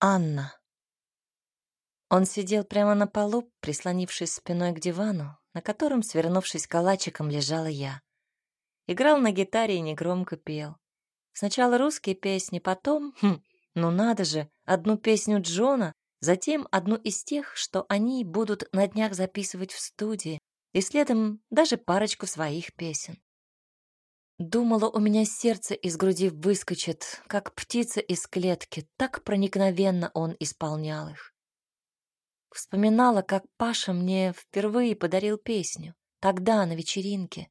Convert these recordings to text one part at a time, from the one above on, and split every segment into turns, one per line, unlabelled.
Анна. Он сидел прямо на полу, прислонившись спиной к дивану, на котором, свернувшись калачиком, лежала я. Играл на гитаре и негромко пел. Сначала русские песни, потом, хм, ну надо же, одну песню Джона, затем одну из тех, что они будут на днях записывать в студии, и следом даже парочку своих песен. Думала, у меня сердце из груди выскочит, как птица из клетки, так проникновенно он исполнял их. Вспоминала, как Паша мне впервые подарил песню, тогда, на вечеринке.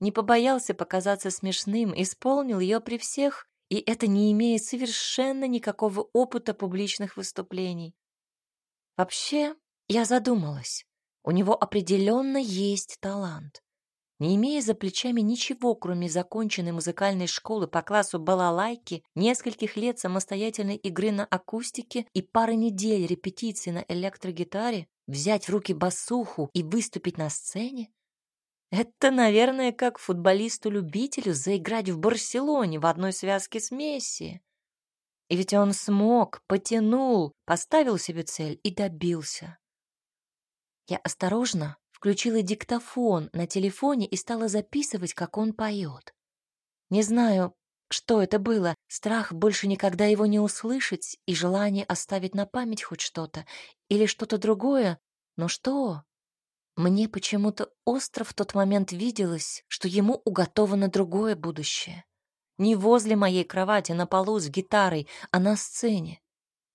Не побоялся показаться смешным, исполнил ее при всех, и это не имеет совершенно никакого опыта публичных выступлений. Вообще, я задумалась, у него определенно есть талант. Не имея за плечами ничего, кроме законченной музыкальной школы по классу балалайки, нескольких лет самостоятельной игры на акустике и пары недель репетиций на электрогитаре, взять в руки басуху и выступить на сцене? Это, наверное, как футболисту-любителю заиграть в Барселоне в одной связке с Месси. И ведь он смог, потянул, поставил себе цель и добился. Я осторожно, включила диктофон на телефоне и стала записывать, как он поет. Не знаю, что это было, страх больше никогда его не услышать и желание оставить на память хоть что-то или что-то другое, но что? Мне почему-то остро в тот момент виделось, что ему уготовано другое будущее. Не возле моей кровати на полу с гитарой, а на сцене.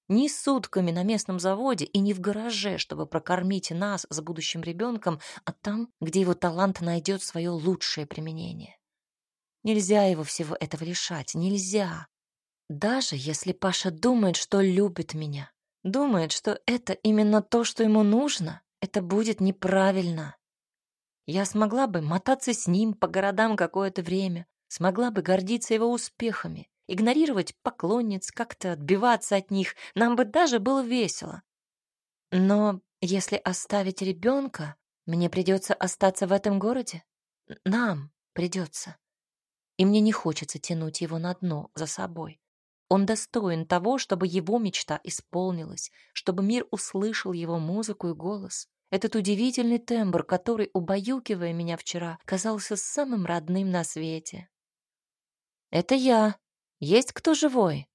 Ни сутками на местном заводе и не в гараже, чтобы прокормить нас с будущим ребенком, а там, где его талант найдет свое лучшее применение. Нельзя его всего этого лишать, нельзя. Даже если Паша думает, что любит меня, думает, что это именно то, что ему нужно, это будет неправильно. Я смогла бы мотаться с ним по городам какое-то время, смогла бы гордиться его успехами, игнорировать поклонниц, как-то отбиваться от них, нам бы даже было весело. Но если оставить ребенка, мне придется остаться в этом городе. Нам придется. И мне не хочется тянуть его на дно за собой. Он достоин того, чтобы его мечта исполнилась, чтобы мир услышал его музыку и голос. Этот удивительный тембр, который, убаюкивая меня вчера, казался самым родным на свете. «Это я», есть кто живой?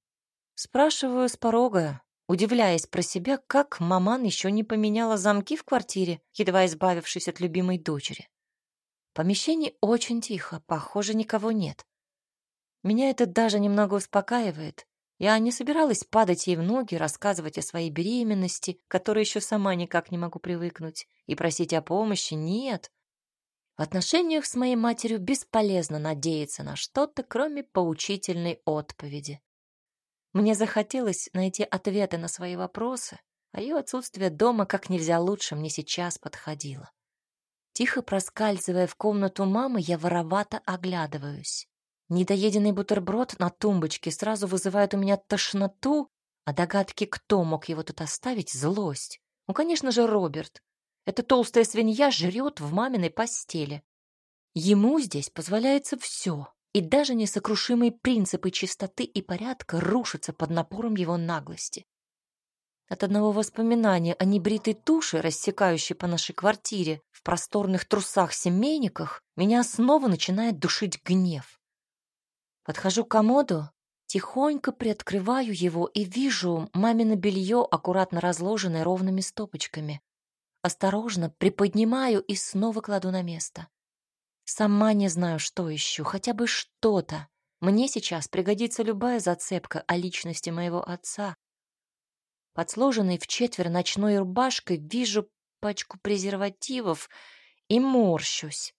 Спрашиваю с порога, удивляясь про себя, как маман еще не поменяла замки в квартире, едва избавившись от любимой дочери. В помещении очень тихо, похоже, никого нет. Меня это даже немного успокаивает. Я не собиралась падать ей в ноги, рассказывать о своей беременности, которой еще сама никак не могу привыкнуть, и просить о помощи. Нет, в отношениях с моей матерью бесполезно надеяться на что-то, кроме поучительной отповеди. Мне захотелось найти ответы на свои вопросы, а ее отсутствие дома как нельзя лучше мне сейчас подходило. Тихо проскальзывая в комнату мамы, я воровато оглядываюсь. Недоеденный бутерброд на тумбочке сразу вызывает у меня тошноту, а догадки, кто мог его тут оставить, злость. Ну, конечно же, Роберт. Эта толстая свинья жрет в маминой постели. Ему здесь позволяется все, и даже несокрушимые принципы чистоты и порядка рушатся под напором его наглости. От одного воспоминания о небритой туше, рассекающей по нашей квартире, в просторных трусах-семейниках, меня снова начинает душить гнев. Подхожу к комоду, тихонько приоткрываю его и вижу мамино белье, аккуратно разложенное ровными стопочками. Осторожно приподнимаю и снова кладу на место. Сама не знаю, что ищу, хотя бы что-то. Мне сейчас пригодится любая зацепка о личности моего отца. Под сложенной в четверо ночной рубашкой вижу пачку презервативов и морщусь.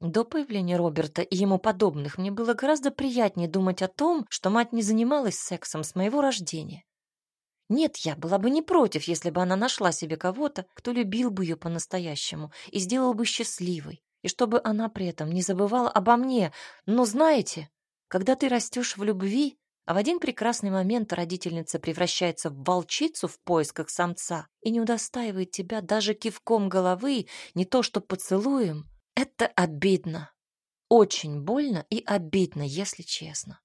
До появления Роберта и ему подобных мне было гораздо приятнее думать о том, что мать не занималась сексом с моего рождения. Нет, я была бы не против, если бы она нашла себе кого-то, кто любил бы ее по-настоящему и сделал бы счастливой, и чтобы она при этом не забывала обо мне. Но знаете, когда ты растешь в любви, а в один прекрасный момент родительница превращается в волчицу в поисках самца и не удостаивает тебя даже кивком головы, не то что поцелуем, это обидно. Очень больно и обидно, если честно.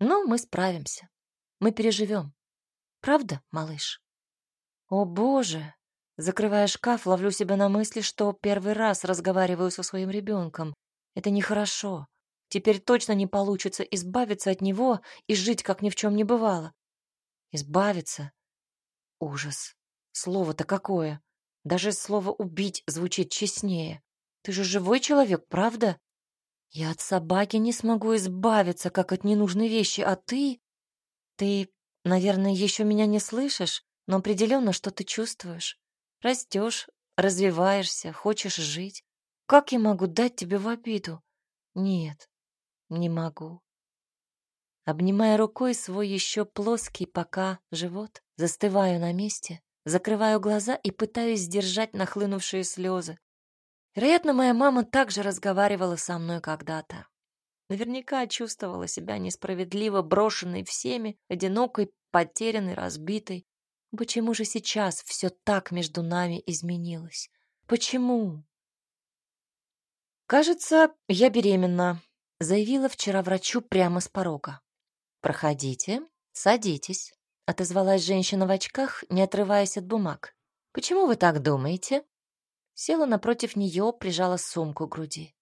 Но мы справимся. Мы переживем. Правда, малыш? О, боже! Закрывая шкаф, ловлю себя на мысли, что первый раз разговариваю со своим ребенком. Это нехорошо. Теперь точно не получится избавиться от него и жить, как ни в чем не бывало. Избавиться? Ужас. Слово-то какое. Даже слово «убить» звучит честнее. Ты же живой человек, правда? Я от собаки не смогу избавиться, как от ненужной вещи, а ты... Ты, наверное, еще меня не слышишь, но определенно что ты чувствуешь. Растешь, развиваешься, хочешь жить. Как я могу дать тебе в обиду? Нет, не могу. Обнимая рукой свой еще плоский пока живот, застываю на месте, закрываю глаза и пытаюсь сдержать нахлынувшие слезы. Вероятно, моя мама также разговаривала со мной когда-то. Наверняка чувствовала себя несправедливо брошенной всеми, одинокой, потерянной, разбитой. Почему же сейчас все так между нами изменилось? Почему? Кажется, я беременна, заявила вчера врачу прямо с порога. Проходите, садитесь, отозвалась женщина в очках, не отрываясь от бумаг. Почему вы так думаете? Села напротив нее, прижала сумку к груди.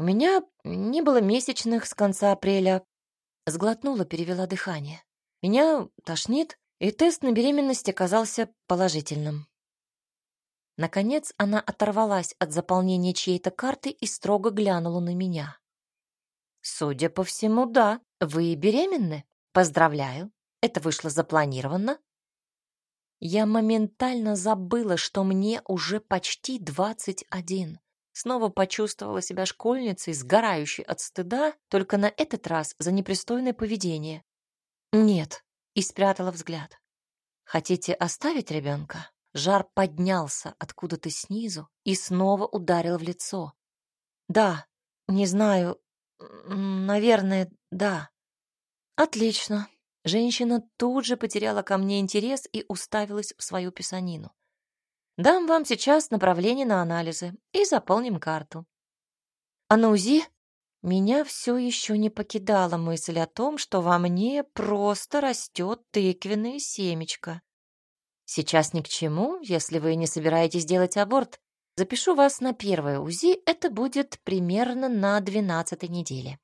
У меня не было месячных с конца апреля. Сглотнула, перевела дыхание. Меня тошнит, и тест на беременность оказался положительным. Наконец она оторвалась от заполнения чьей-то карты и строго глянула на меня. «Судя по всему, да. Вы беременны? Поздравляю. Это вышло запланированно?» Я моментально забыла, что мне уже почти двадцать один. Снова почувствовала себя школьницей, сгорающей от стыда, только на этот раз за непристойное поведение. «Нет», — и спрятала взгляд. «Хотите оставить ребенка?» Жар поднялся откуда-то снизу и снова ударил в лицо. «Да, не знаю, наверное, да». «Отлично». Женщина тут же потеряла ко мне интерес и уставилась в свою писанину. «Дам вам сейчас направление на анализы и заполним карту». «А на УЗИ?» Меня все еще не покидала мысль о том, что во мне просто растет тыквенное семечко. Сейчас ни к чему, если вы не собираетесь делать аборт. Запишу вас на первое УЗИ, это будет примерно на двенадцатой неделе.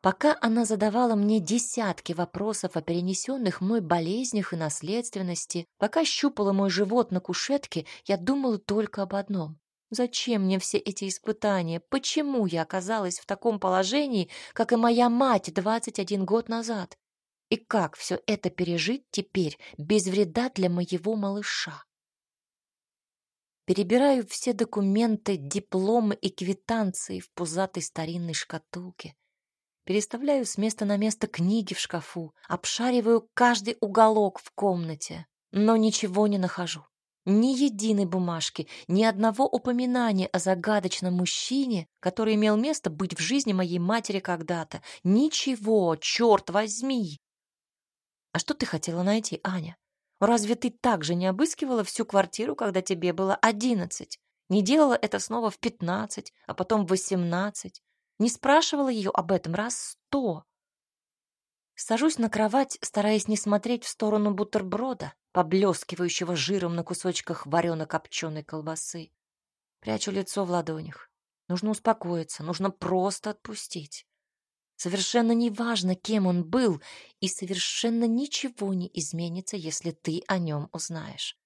Пока она задавала мне десятки вопросов о перенесенных мной болезнях и наследственности, пока щупала мой живот на кушетке, я думала только об одном. Зачем мне все эти испытания? Почему я оказалась в таком положении, как и моя мать 21 год назад? И как все это пережить теперь без вреда для моего малыша? Перебираю все документы, дипломы и квитанции в пузатой старинной шкатулке. Переставляю с места на место книги в шкафу, обшариваю каждый уголок в комнате, но ничего не нахожу. Ни единой бумажки, ни одного упоминания о загадочном мужчине, который имел место быть в жизни моей матери когда-то. Ничего, черт возьми! А что ты хотела найти, Аня? Разве ты так же не обыскивала всю квартиру, когда тебе было одиннадцать? Не делала это снова в пятнадцать, а потом в восемнадцать? Не спрашивала ее об этом раз сто? Сажусь на кровать, стараясь не смотреть в сторону бутерброда, поблескивающего жиром на кусочках варено-копченой колбасы. Прячу лицо в ладонях. Нужно успокоиться, нужно просто отпустить. Совершенно неважно, кем он был, и совершенно ничего не изменится, если ты о нем узнаешь.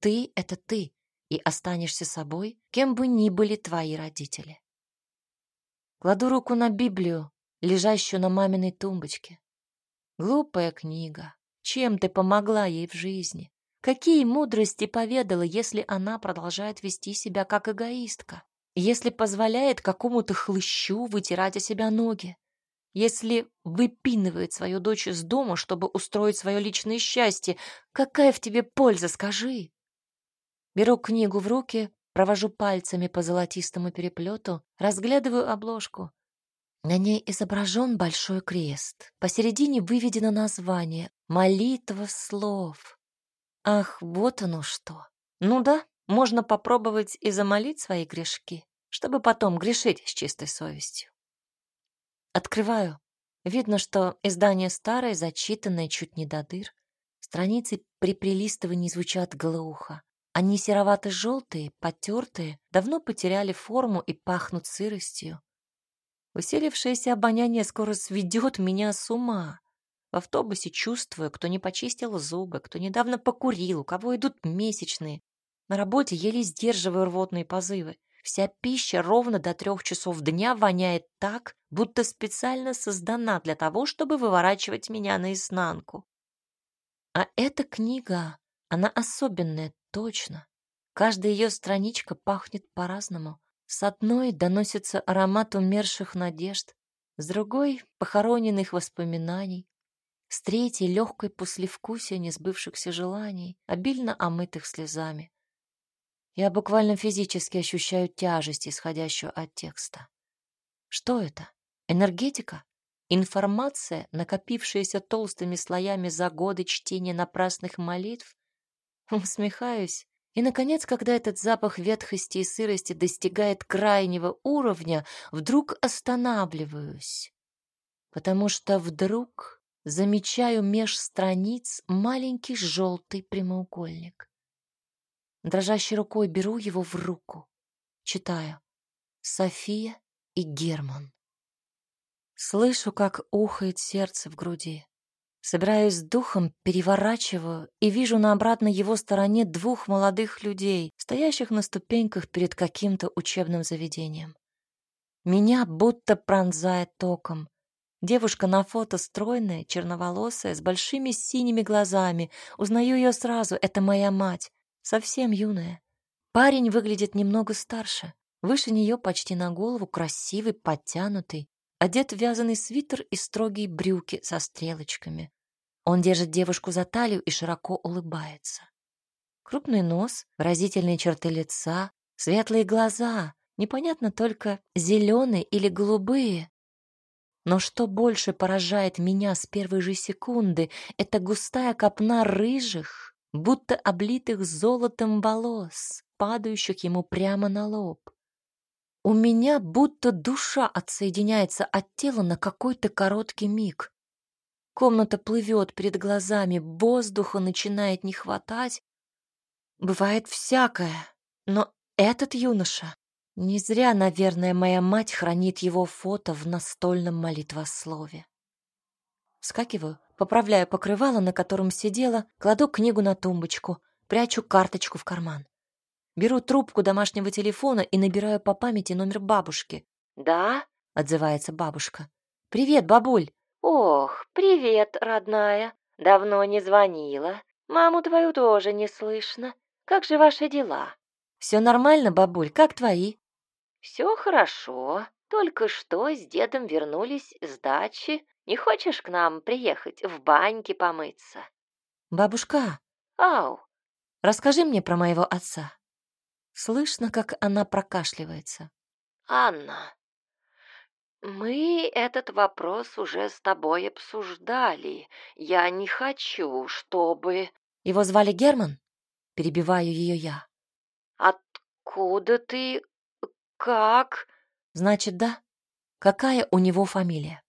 Ты — это ты, и останешься собой, кем бы ни были твои родители. Кладу руку на Библию, лежащую на маминой тумбочке. Глупая книга. Чем ты помогла ей в жизни? Какие мудрости поведала, если она продолжает вести себя как эгоистка? Если позволяет какому-то хлыщу вытирать о себя ноги? Если выпинывает свою дочь из дома, чтобы устроить свое личное счастье, какая в тебе польза, скажи? Беру книгу в руки, провожу пальцами по золотистому переплету, разглядываю обложку. На ней изображен большой крест. Посередине выведено название «Молитва слов». Ах, вот оно что. Ну да, можно попробовать и замолить свои грешки, чтобы потом грешить с чистой совестью. Открываю. Видно, что издание старое, зачитанное чуть не до дыр. Страницы при прилистывании звучат глухо. Они серовато-желтые, потертые, давно потеряли форму и пахнут сыростью. Усилившееся обоняние скоро сведет меня с ума. В автобусе чувствую, кто не почистил зубы, кто недавно покурил, у кого идут месячные. На работе еле сдерживаю рвотные позывы. Вся пища ровно до трех часов дня воняет так, будто специально создана для того, чтобы выворачивать меня наизнанку. А эта книга, она особенная, точно. Каждая ее страничка пахнет по-разному. С одной доносится аромат умерших надежд, с другой — похороненных воспоминаний, с третьей — легкой послевкусия несбывшихся желаний, обильно омытых слезами. Я буквально физически ощущаю тяжесть, исходящую от текста. Что это? Энергетика? Информация, накопившаяся толстыми слоями за годы чтения напрасных молитв? Усмехаюсь и, наконец, когда этот запах ветхости и сырости достигает крайнего уровня, вдруг останавливаюсь, потому что вдруг замечаю меж страниц маленький желтый прямоугольник. Дрожащей рукой беру его в руку, читаю «София и Герман». Слышу, как ухает сердце в груди. Собираюсь с духом, переворачиваю и вижу на обратной его стороне двух молодых людей, стоящих на ступеньках перед каким-то учебным заведением. Меня будто пронзает током. Девушка на фото стройная, черноволосая, с большими синими глазами. Узнаю ее сразу, это моя мать, совсем юная. Парень выглядит немного старше, выше нее почти на голову, красивый, подтянутый, одет в вязаный свитер и строгие брюки со стрелочками. Он держит девушку за талию и широко улыбается. Крупный нос, выразительные черты лица, светлые глаза, непонятно только, зеленые или голубые. Но что больше поражает меня с первой же секунды, это густая копна рыжих, будто облитых золотом волос, падающих ему прямо на лоб. У меня будто душа отсоединяется от тела на какой-то короткий миг. Комната плывет перед глазами, воздуха начинает не хватать. Бывает всякое, но этот юноша... Не зря, наверное, моя мать хранит его фото в настольном молитвослове. Вскакиваю, поправляю покрывало, на котором сидела, кладу книгу на тумбочку, прячу карточку в карман. Беру трубку домашнего телефона и набираю по памяти номер бабушки. «Да?» — отзывается бабушка. «Привет, бабуль!» «Ох, привет, родная. Давно не звонила. Маму твою тоже не слышно. Как же ваши дела?» «Все нормально, бабуль, как твои?» «Все хорошо. Только что с дедом вернулись с дачи. Не хочешь к нам приехать в баньке помыться?» «Бабушка!» «Ау!» «Расскажи мне про моего отца». Слышно, как она прокашливается. «Анна, «Мы этот вопрос уже с тобой обсуждали. Я не хочу, чтобы...» «Его звали Герман?» Перебиваю ее я. «Откуда ты... как...» «Значит, да? Какая у него фамилия?»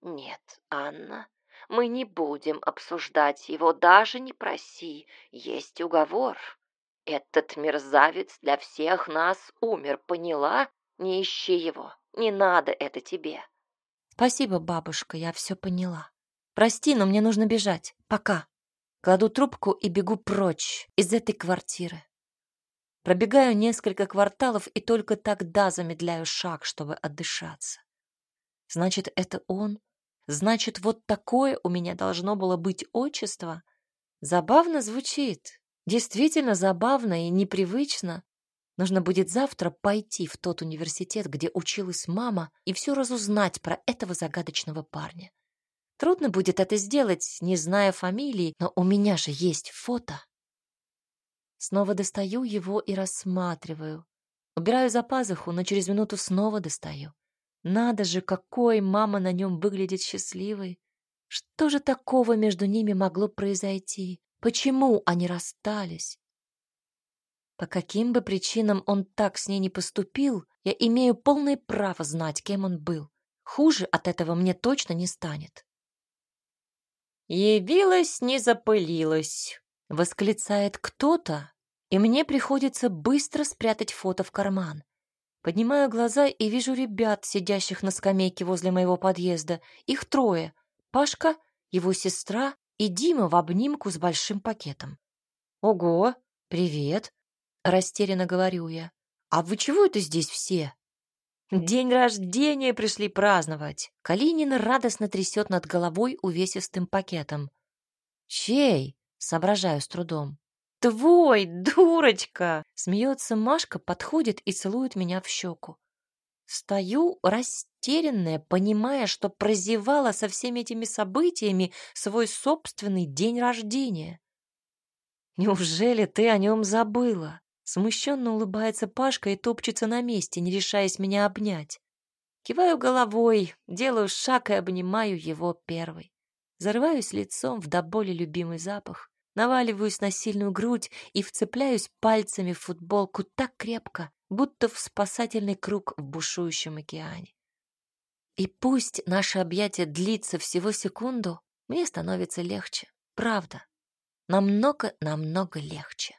«Нет, Анна, мы не будем обсуждать его, даже не проси. Есть уговор. Этот мерзавец для всех нас умер, поняла? Не ищи его». Не надо это тебе. Спасибо, бабушка, я все поняла. Прости, но мне нужно бежать. Пока. Кладу трубку и бегу прочь из этой квартиры. Пробегаю несколько кварталов и только тогда замедляю шаг, чтобы отдышаться. Значит, это он? Значит, вот такое у меня должно было быть отчество? Забавно звучит. Действительно забавно и непривычно. Нужно будет завтра пойти в тот университет, где училась мама, и все разузнать про этого загадочного парня. Трудно будет это сделать, не зная фамилии, но у меня же есть фото. Снова достаю его и рассматриваю. Убираю за пазуху, но через минуту снова достаю. Надо же, какой мама на нем выглядит счастливой. Что же такого между ними могло произойти? Почему они расстались? По каким бы причинам он так с ней не поступил, я имею полное право знать, кем он был. Хуже от этого мне точно не станет. Явилась, не запылилась, восклицает кто-то, и мне приходится быстро спрятать фото в карман. Поднимаю глаза и вижу ребят, сидящих на скамейке возле моего подъезда. Их трое. Пашка, его сестра и Дима в обнимку с большим пакетом. «Ого, привет!» — растерянно говорю я. «А вы чего это здесь все?» «День рождения пришли праздновать!» Калинин радостно трясет над головой увесистым пакетом. «Чей?» — соображаю с трудом. «Твой, дурочка!» Смеется Машка, подходит и целует меня в щеку. Стою растерянная, понимая, что прозевала со всеми этими событиями свой собственный день рождения. «Неужели ты о нем забыла?» Смущенно улыбается Пашка и топчется на месте, не решаясь меня обнять. Киваю головой, делаю шаг и обнимаю его первый. Зарываюсь лицом в до боли любимый запах наваливаюсь на сильную грудь и вцепляюсь пальцами в футболку так крепко, будто в спасательный круг в бушующем океане. И пусть наше объятие длится всего секунду, мне становится легче. Правда. Намного-намного легче.